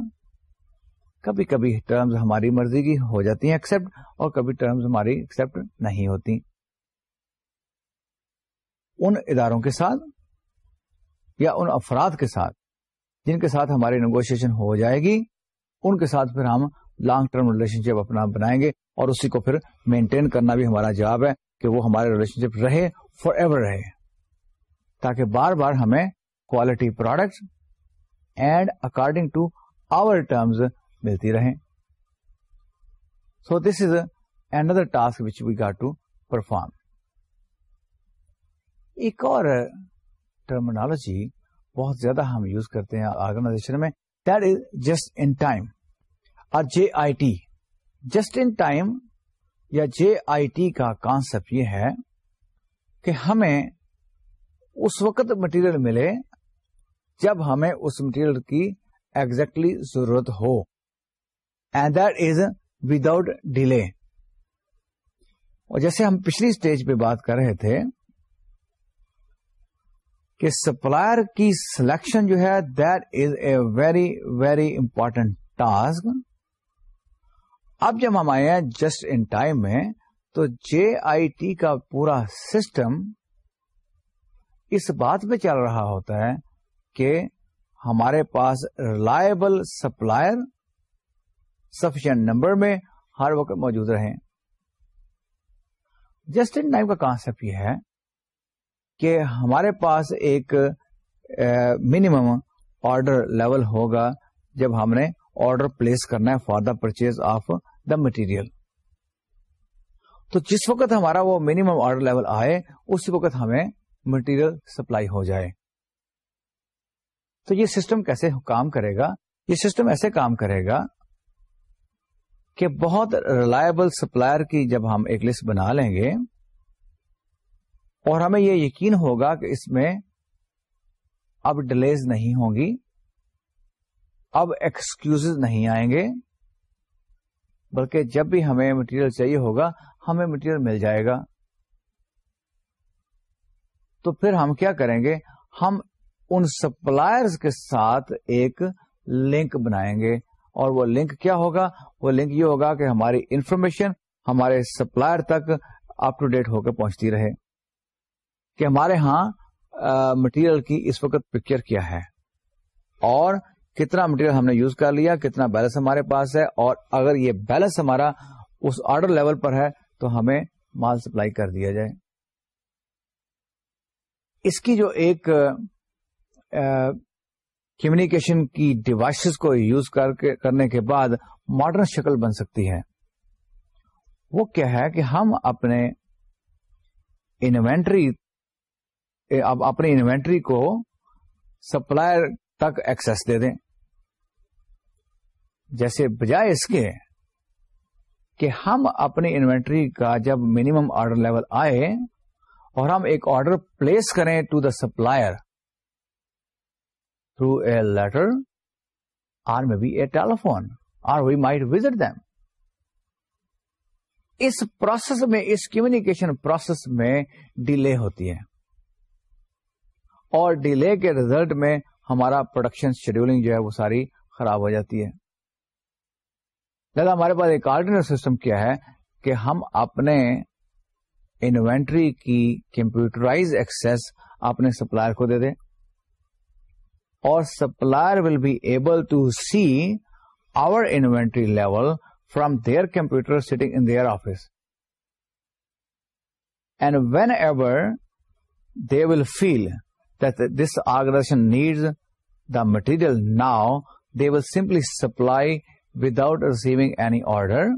کبھی کبھی ٹرمز ہماری مرضی کی ہو جاتی ہیں ایکسپٹ اور کبھی ٹرمز ہماری ایکسپٹ نہیں ہوتی ان اداروں کے ساتھ یا ان افراد کے ساتھ جن کے ساتھ ہماری نیگوشیشن ہو جائے گی ان کے ساتھ پھر ہم لانگ ٹرم ریلیشن شپ اپنا بنائیں گے اور اسی کو پھر مینٹین کرنا بھی ہمارا جواب ہے کہ وہ ہمارے ریلیشن شپ رہے فار ایور رہے تاکہ بار بار ہمیں quality product and according to our terms ملتی رہے so this is another task which we got to perform ایک اور ٹرمنالوجی بہت زیادہ ہم یوز کرتے ہیں آرگنائزیشن میں that is just in time اور J I T just in time یا جے آئی ٹی کا کانسپٹ یہ ہے کہ ہمیں اس وقت مٹیریل ملے جب ہمیں اس مٹیریل کی ایگزیکٹلی exactly ضرورت ہو and that is without delay اور جیسے ہم پچھلی اسٹیج پہ بات کر رہے تھے کہ سپلائر کی سلیکشن جو ہے that is a very very important task اب جب ہم آئے ہیں جسٹ ان ٹائم میں تو جے آئی ٹی کا پورا سسٹم اس بات پہ چل رہا ہوتا ہے کہ ہمارے پاس ریلائبل سپلائر سفیشینٹ نمبر میں ہر وقت موجود رہیں جسٹ ان ٹائم کا کانسپٹ یہ ہے کہ ہمارے پاس ایک منیمم آرڈر لیول ہوگا جب ہم نے آرڈر پلیس کرنا ہے for the purchase of the material تو جس وقت ہمارا وہ منیمم آرڈر لیول آئے اس وقت ہمیں مٹیریل سپلائی ہو جائے تو یہ سسٹم کیسے کام کرے گا یہ سسٹم ایسے کام کرے گا کہ بہت ریلائبل سپلائر کی جب ہم ایک لسٹ بنا لیں گے اور ہمیں یہ یقین ہوگا کہ اس میں اب ڈیلیز نہیں ہوں گی اب ایکسکیوز نہیں آئیں گے بلکہ جب بھی ہمیں مٹیریل چاہیے ہوگا ہمیں مٹیریل مل جائے گا تو پھر ہم کیا کریں گے ہم ان سپلائرز کے ساتھ ایک لنک بنائیں گے اور وہ لنک کیا ہوگا وہ لنک یہ ہوگا کہ ہماری انفارمیشن ہمارے سپلائر تک اپ ٹو ڈیٹ ہو کے پہنچتی رہے کہ ہمارے ہاں مٹیریل کی اس وقت پکچر کیا ہے اور کتنا مٹیریل ہم نے یوز کر لیا کتنا بیلنس ہمارے پاس ہے اور اگر یہ بیلنس ہمارا اس آرڈر لیول پر ہے تو ہمیں مال سپلائی کر دیا جائے اس کی جو ایک کمیونیکیشن کی ڈیوائسز کو یوز کر کے کرنے کے بعد ماڈرن شکل بن سکتی ہے وہ کیا ہے کہ ہم اپنے انوینٹری اب اپنی انوینٹری کو سپلائر تک ایکسس دے دیں جیسے بجائے اس کے کہ ہم اپنی انوینٹری کا جب منیمم آرڈر لیول آئے اور ہم ایک آرڈر پلیس کریں to the supplier through a letter or maybe a telephone or we might visit them us process میں اس کمیونیکیشن پروسیس میں ڈیلے ہوتی ہے اور ڈیلے کے ریزلٹ میں ہمارا پروڈکشن شیڈیولنگ جو ہے وہ ساری خراب ہو جاتی ہے لہٰذا ہمارے پاس ایک آرڈینر سسٹم کیا ہے کہ ہم اپنے انوینٹری کی کمپیوٹرائز ایکسس اپنے سپلائر کو دے دیں اور supplier will be able to see our inventory level from their computer setting in their office and whenever they will feel that this organization needs the material now, they will simply supply without receiving any order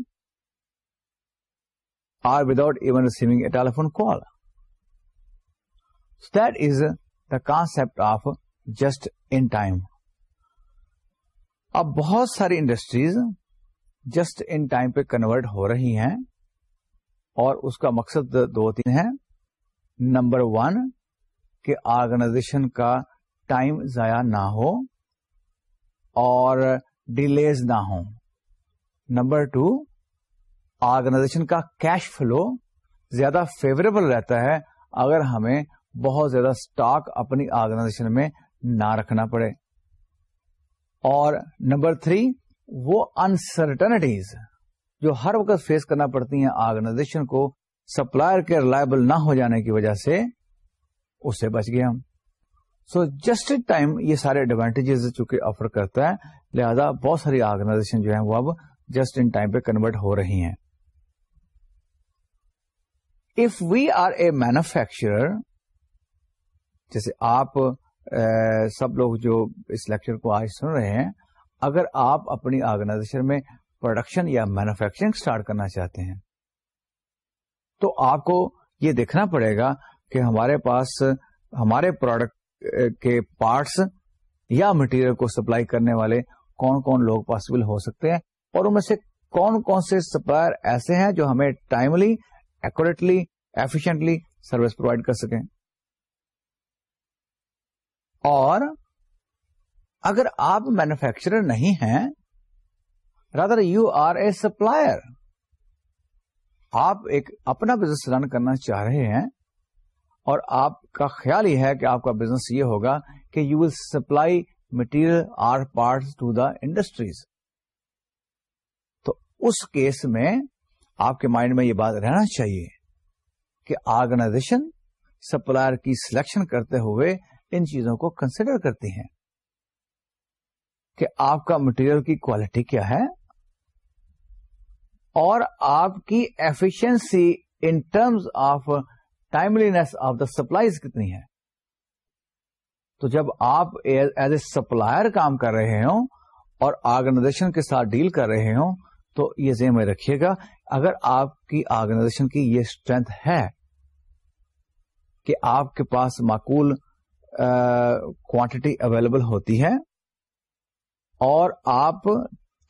or without even receiving a telephone call. So that is the concept of just in time. اب بہت ساری industries just in time پہ convert ہو رہی ہیں اور اس کا مقصد دو تین ہے نمبر ون کہ آرگنائزیشن کا ٹائم ضائع نہ ہو اور ڈیلیز نہ ہو نمبر ٹو آرگنائزیشن کا کیش فلو زیادہ فیوریبل رہتا ہے اگر ہمیں بہت زیادہ اسٹاک اپنی آرگنائزیشن میں نہ رکھنا پڑے اور نمبر تھری وہ انسرٹنٹیز جو ہر وقت فیس کرنا پڑتی ہیں آرگنائزیشن کو سپلائر کے ریلائبل نہ ہو جانے کی وجہ سے اس سے بچ گیا سو جسٹ ٹائم یہ سارے ایڈوانٹیجز چونکہ آفر کرتا ہے لہذا بہت ساری آرگنائزیشن جو ہے وہ اب جسٹ ان ٹائم پہ کنورٹ ہو رہی ہیں if we are a manufacturer جیسے آپ سب لوگ جو اس لیکچر کو آج سن رہے ہیں اگر آپ اپنی آرگنائزیشن میں پروڈکشن یا مینوفیکچرنگ اسٹارٹ کرنا چاہتے ہیں تو آپ کو یہ دیکھنا پڑے گا کہ ہمارے پاس ہمارے پروڈکٹ کے پارٹس یا مٹیریل کو سپلائی کرنے والے کون کون لوگ پاسبل ہو سکتے ہیں اور ان میں سے کون کون سے سپلائر ایسے ہیں جو ہمیں timely accurately efficiently service provide کر سکیں اور اگر آپ مینوفیکچرر نہیں ہیں rather you are a supplier آپ ایک اپنا بزنس رن کرنا چاہ رہے ہیں اور آپ کا خیال یہ ہے کہ آپ کا بزنس یہ ہوگا کہ you will supply material or part to the industries تو اس کیس میں آپ کے مائنڈ میں یہ بات رہنا چاہیے کہ آرگنائزیشن سپلائر کی سلیکشن کرتے ہوئے ان چیزوں کو کنسیڈر کرتی ہیں کہ آپ کا مٹیریل کی کوالٹی کیا ہے اور آپ کی efficiency in terms of of the supplies کتنی ہے تو جب آپ ایز اے سپلائر کام کر رہے ہوں اور آرگنائزیشن کے ساتھ ڈیل کر رہے ہوں تو یہ ذہن میں رکھیے گا اگر آپ کی آرگنائزیشن کی یہ اسٹرینتھ ہے کہ آپ کے پاس معقول کوانٹٹی اویلیبل ہوتی ہے اور آپ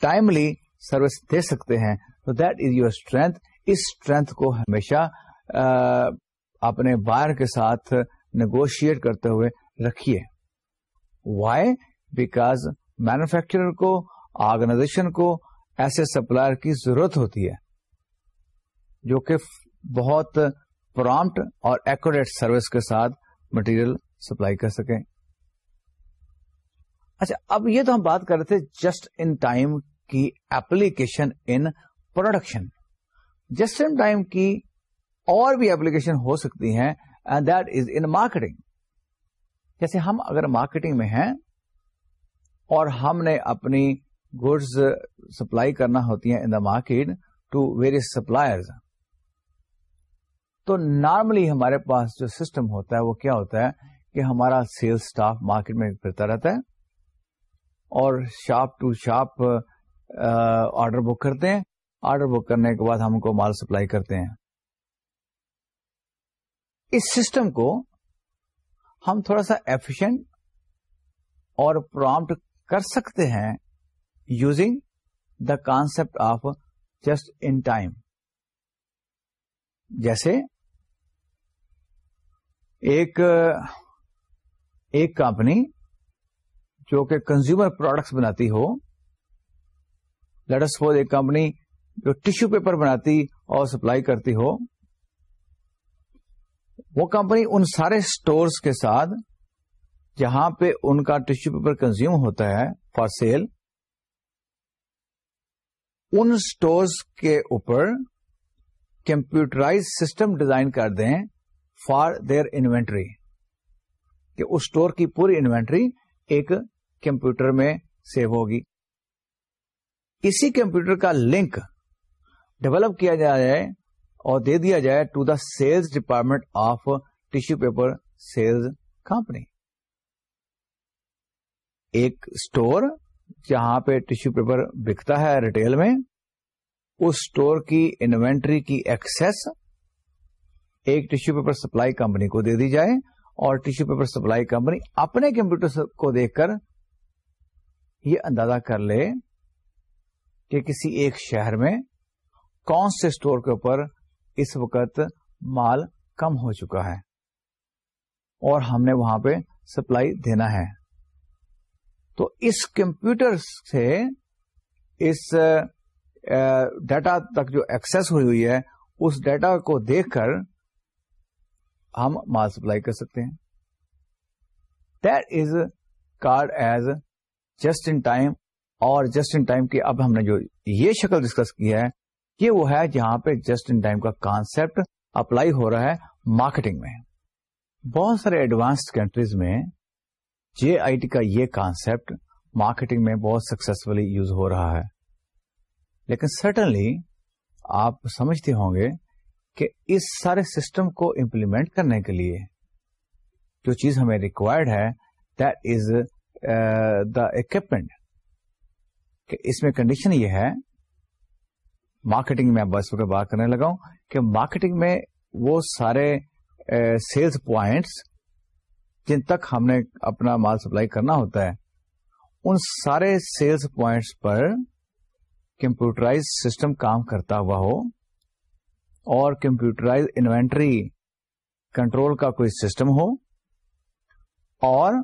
ٹائملی سروس دے سکتے ہیں تو دیٹ از یور اسٹرینتھ اس اسٹرینتھ کو ہمیشہ اپنے بائر کے ساتھ نیگوشیٹ کرتے ہوئے رکھیے وائی بیکاز مینوفیکچرر کو آرگنائزیشن کو ایسے سپلائر کی ضرورت ہوتی ہے جو کہ بہت پرامٹ اور ایکوریٹ سروس کے ساتھ مٹیریل سپلائی کر سکیں اچھا اب یہ تو ہم بات کر رہے تھے جسٹ ان ٹائم کی application in production just in time کی اور بھی اپلیکیشن ہو سکتی ہیں and that is in marketing جیسے ہم اگر مارکیٹنگ میں ہیں اور ہم نے اپنی گڈز سپلائی کرنا ہوتی ہیں in the market to various suppliers تو نارملی ہمارے پاس جو سسٹم ہوتا ہے وہ کیا ہوتا ہے کہ ہمارا سیل اسٹاف مارکیٹ میں پھرتا رہتا ہے اور shop to shop order book کرتے ہیں آرڈر بک کرنے کے بعد ہم کو مال سپلائی کرتے ہیں اس سسٹم کو ہم تھوڑا سا ایفیشنٹ اور پرامپٹ کر سکتے ہیں using the concept of just in time جیسے ایک ایک کمپنی جو کہ کنزیومر پروڈکٹس بناتی ہو لڈس فور ایک کمپنی جو ٹشو پیپر بناتی اور سپلائی کرتی ہو وہ کمپنی ان سارے سٹورز کے ساتھ جہاں پہ ان کا ٹیشو پیپر کنزیوم ہوتا ہے فار سیل ان سٹورز کے اوپر کمپیوٹرائز سسٹم ڈیزائن کر دیں فار دیر انوینٹری کہ اس اسٹور کی پوری انوینٹری ایک کمپیوٹر میں سیو ہوگی اسی کمپیوٹر کا لنک ڈیولپ کیا جا اور دے دیا جائے to the sales department of tissue paper sales company ایک اسٹور جہاں پہ ٹیشو پیپر بکتا ہے ریٹیل میں اس اسٹور کی انوینٹری کی ایکسس ایک ٹیشو پیپر سپلائی کمپنی کو دے دی جائے اور ٹیشو پیپر سپلائی کمپنی اپنے کمپیوٹر کو دیکھ کر یہ اندازہ کر لے کہ کسی ایک شہر میں کون سے اسٹور کے اوپر اس وقت مال کم ہو چکا ہے اور ہم نے وہاں پہ سپلائی دینا ہے تو اس کمپیوٹر سے اس ڈیٹا تک جو ایکسس ہوئی ہوئی ہے اس ڈیٹا کو دیکھ کر ہم مال سپلائی کر سکتے ہیں that is called as just in time اور جسٹ ان ٹائم کی اب ہم نے جو یہ شکل ڈسکس کی ہے یہ وہ ہے جہاں پہ جسٹ ان ٹائم کا کانسپٹ اپلائی ہو رہا ہے مارکیٹنگ میں بہت سارے ایڈوانس کنٹریز میں جے آئی ٹی کا یہ کانسپٹ مارکیٹنگ میں بہت سکسیسفلی یوز ہو رہا ہے لیکن سٹنلی آپ سمجھتے ہوں گے کہ اس سارے سسٹم کو امپلیمنٹ کرنے کے لیے جو چیز ہمیں ریکوائرڈ ہے دا اکوپمنٹ uh, کہ اس میں کنڈیشن یہ ہے مارکیٹنگ میں بس بات کرنے لگا ہوں کہ مارکیٹنگ میں وہ سارے سیلز پوائنٹس جن تک ہم نے اپنا مال سپلائی کرنا ہوتا ہے ان سارے سیلز پوائنٹس پر کمپیوٹرائز سسٹم کام کرتا ہوا ہو اور کمپیوٹرائز انوینٹری کنٹرول کا کوئی سسٹم ہو اور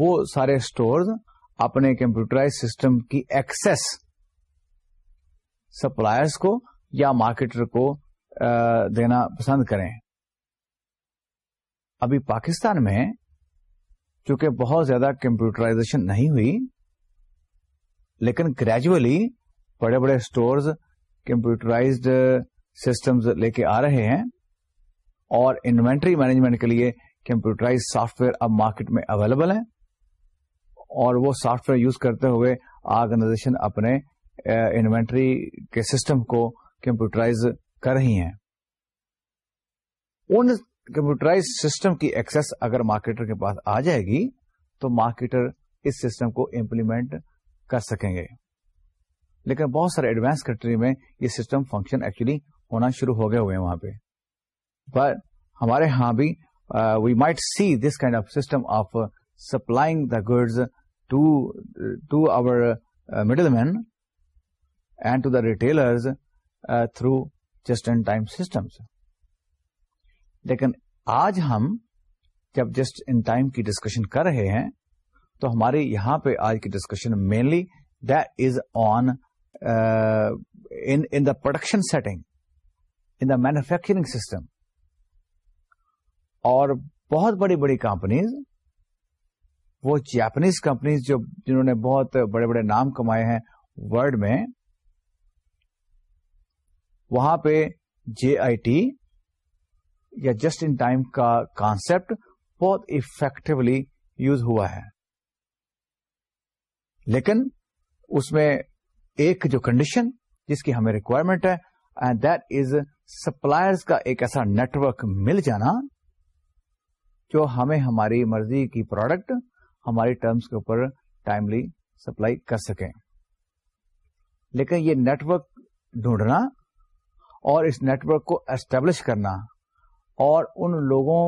وہ سارے اسٹور اپنے کمپیوٹرائز سسٹم کی ایکسس سپلائرس کو یا مارکیٹر کو دینا پسند کریں ابھی پاکستان میں چونکہ بہت زیادہ کمپیوٹرائزیشن نہیں ہوئی لیکن گریجولی بڑے بڑے اسٹورز کمپیوٹرائزڈ سسٹمز لے کے آ رہے ہیں اور انوینٹری مینجمنٹ کے لیے کمپیوٹرائز سافٹ ویئر اب مارکیٹ میں اویلیبل ہے اور وہ سافٹ ویئر یوز کرتے ہوئے آرگنائزیشن اپنے انوینٹری کے سسٹم کو کمپیوٹرائز کر رہی ہیں ان کمپیوٹرائز سسٹم کی ایکسس اگر مارکیٹر کے پاس آ جائے گی تو مارکیٹر اس سسٹم کو امپلیمنٹ کر سکیں گے لیکن بہت سارے ایڈوانس کنٹری میں یہ سسٹم فنکشن ایکچولی ہونا شروع ہو گئے ہوئے ہیں وہاں پہ ہمارے ہاں بھی we might see this kind of system of supplying the goods to to our middleman and to the retailers through just in time system لیکن آج ہم جب جسٹ ان ٹائم کی ڈسکشن کر رہے ہیں تو ہماری یہاں پہ آج کی discussion mainly on in the production setting in the manufacturing system اور بہت بڑی بڑی کمپنیز وہ جاپنیز کمپنیز جو جنہوں نے بہت بڑے بڑے نام کمائے ہیں ورلڈ میں وہاں پہ جے آئی ٹی یا جسٹ ان ٹائم کا کانسپٹ بہت افیکٹولی یوز ہوا ہے لیکن اس میں ایک جو کنڈیشن جس کی ہمیں ریکوائرمنٹ ہے اینڈ دیٹ از سپلائر کا ایک ایسا نیٹورک مل جانا جو ہمیں ہماری مرضی کی پروڈکٹ ہماری ٹرمز کے اوپر ٹائملی سپلائی کر سکیں لیکن یہ نیٹورک ڈھونڈنا اور اس نیٹ ورک کو اسٹیبلش کرنا اور ان لوگوں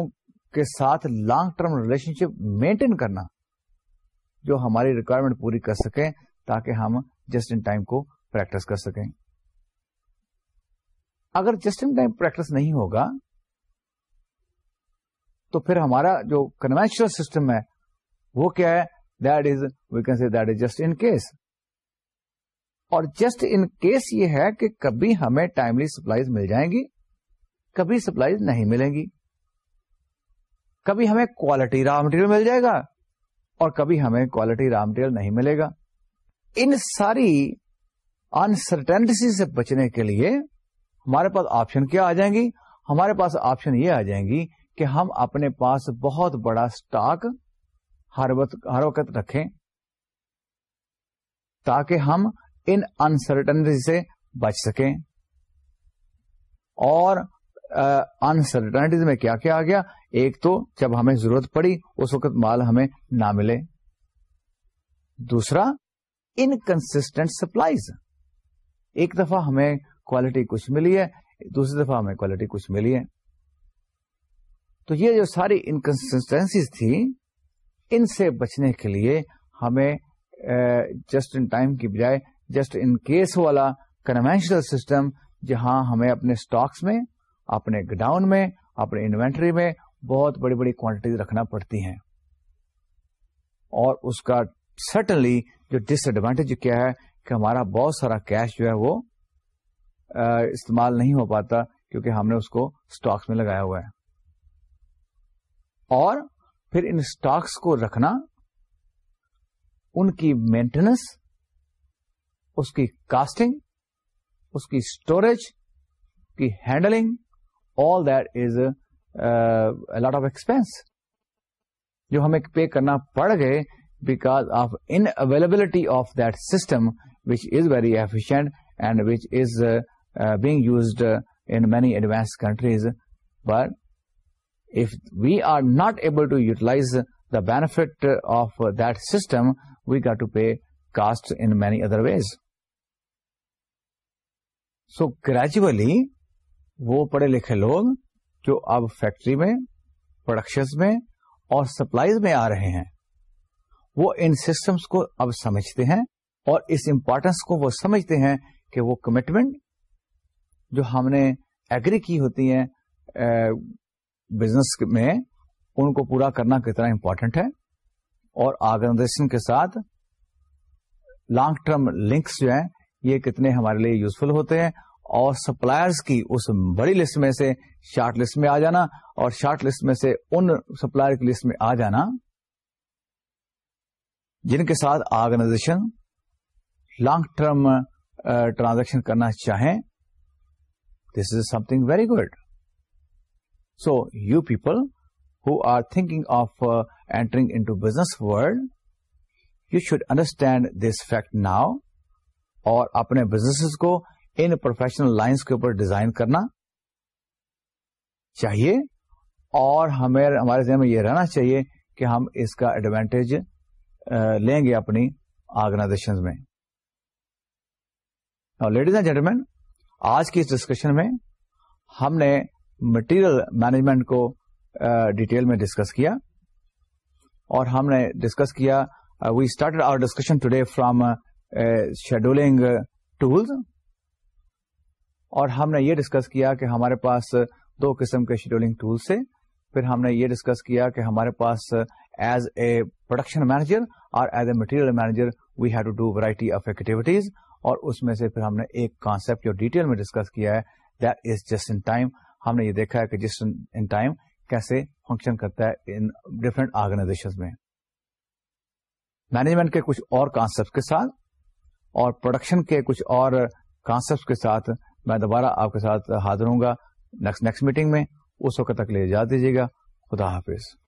کے ساتھ long term relationship maintain کرنا جو ہماری ریکوائرمنٹ پوری کر سکیں تاکہ ہم جسٹ ان ٹائم کو پریکٹس کر سکیں اگر جسٹ ان ٹائم پریکٹس نہیں ہوگا تو پھر ہمارا جو کنوینشنل سسٹم ہے وہ کیا ہے that is we can see that is just in case اور جسٹ ان کیس یہ ہے کہ کبھی ہمیں ٹائملی سپلائیز مل جائیں گی کبھی سپلائیز نہیں ملیں گی کبھی ہمیں کوالٹی را مٹیریل مل جائے گا اور کبھی ہمیں کوالٹی را مٹیریل نہیں ملے گا ان ساری انسرٹنسی سے بچنے کے لیے ہمارے پاس آپشن کیا آ جائیں گی ہمارے پاس آپشن یہ آ جائیں گی کہ ہم اپنے پاس بہت بڑا اسٹاک ہر وقت رکھیں تاکہ ہم ان انسرٹنٹی سے بچ سکیں اور انسرٹنٹیز میں کیا کیا آ گیا ایک تو جب ہمیں ضرورت پڑی اس وقت مال ہمیں نہ ملے دوسرا انکنسٹنٹ سپلائیز ایک دفعہ ہمیں کوالٹی کچھ ملی ہے دوسری دفعہ ہمیں کوالٹی کچھ ملی ہے تو یہ جو ساری انکنسٹینسیز تھی ان سے بچنے کے لیے ہمیں جسٹ ان ٹائم کی بجائے جسٹ ان کیس والا کنوینشنل سسٹم جہاں ہمیں اپنے اسٹاکس میں اپنے گڈاؤن میں اپنے انوینٹری میں بہت بڑی بڑی کوانٹیٹیز رکھنا پڑتی ہیں اور اس کا سٹنلی جو ڈس ایڈوانٹیج کیا ہے کہ ہمارا بہت سارا کیش جو ہے وہ استعمال نہیں ہو پاتا کیونکہ ہم نے اس کو اسٹاکس میں لگایا ہوا ہے اور پھر ان اسٹاکس کو رکھنا ان کی مینٹیننس اس کی کاسٹنگ اس کی اسٹوریج کی handling all that is lot of expense جو ہمیں پے کرنا پڑ گئے because of unavailability of that system which is very efficient and which is being used in many advance countries but if we are not able to utilize the benefit of that system we get to pay cost in many other ways so gradually وہ پڑھے لکھے لوگ جو اب factory میں production میں اور supplies میں آ رہے ہیں وہ ان سسٹمس کو اب سمجھتے ہیں اور اس امپورٹینس کو وہ سمجھتے ہیں کہ وہ کمٹمنٹ جو ہم نے ایگری کی ہوتی ہے بزنس میں ان کو پورا کرنا کتنا امپورٹینٹ ہے اور آرگنائزیشن کے ساتھ لانگ ٹرم لنکس جو ہیں یہ کتنے ہمارے لیے یوزفل ہوتے ہیں اور سپلائرز کی اس بڑی لسٹ میں سے شارٹ لسٹ میں آ جانا اور شارٹ لسٹ میں سے ان سپلائر کی لسٹ میں آ جانا جن کے ساتھ آرگنائزیشن لانگ ٹرم ٹرانزیکشن کرنا چاہیں this is something very good so you people who are thinking of entering into business world you should understand this fact now اور اپنے بزنس کو ان پروفیشنل لائنس کے اوپر ڈیزائن کرنا چاہیے اور ہمیں ہمارے ذہن میں یہ رہنا چاہیے کہ ہم اس کا ایڈوانٹیج لیں گے اپنی آرگنائزیشن میں لیڈیز اینڈ جینٹمین آج کی اس ڈسکشن میں ہم نے مٹیریل مینجمنٹ کو ڈیٹیل میں ڈسکس کیا اور ہم نے ڈسکس کیا we start our discussion today from scheduling tools uh, اور ہم نے یہ ڈسکس کیا کہ ہمارے پاس دو قسم کے شیڈولنگ ٹولس سے پھر ہم نے یہ ڈسکس کیا کہ ہمارے پاس ایز اے پروڈکشن مینیجر اور as a material manager we have to do variety of activities اور اس میں سے پھر ہم نے ایک کانسپٹ ڈیٹیل میں ڈسکس کیا ہے that is just in time ہم نے یہ دیکھا ہے کہ جسٹ ان ٹائم کیسے فنکشن کرتا ہے ان آرگنائزیشن میں مینجمنٹ کے کچھ اور کانسپٹ کے ساتھ اور پروڈکشن کے کچھ اور کانسیپٹ کے ساتھ میں دوبارہ آپ کے ساتھ حاضر ہوں گا نیکسٹ نیکسٹ میٹنگ میں اس وقت تک لے جا دیجیے گا خدا حافظ